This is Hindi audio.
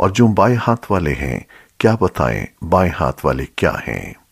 और जो बाएँ हाथ वाले हैं क्या बताएँ बाएँ हाथ वाले क्या हैं?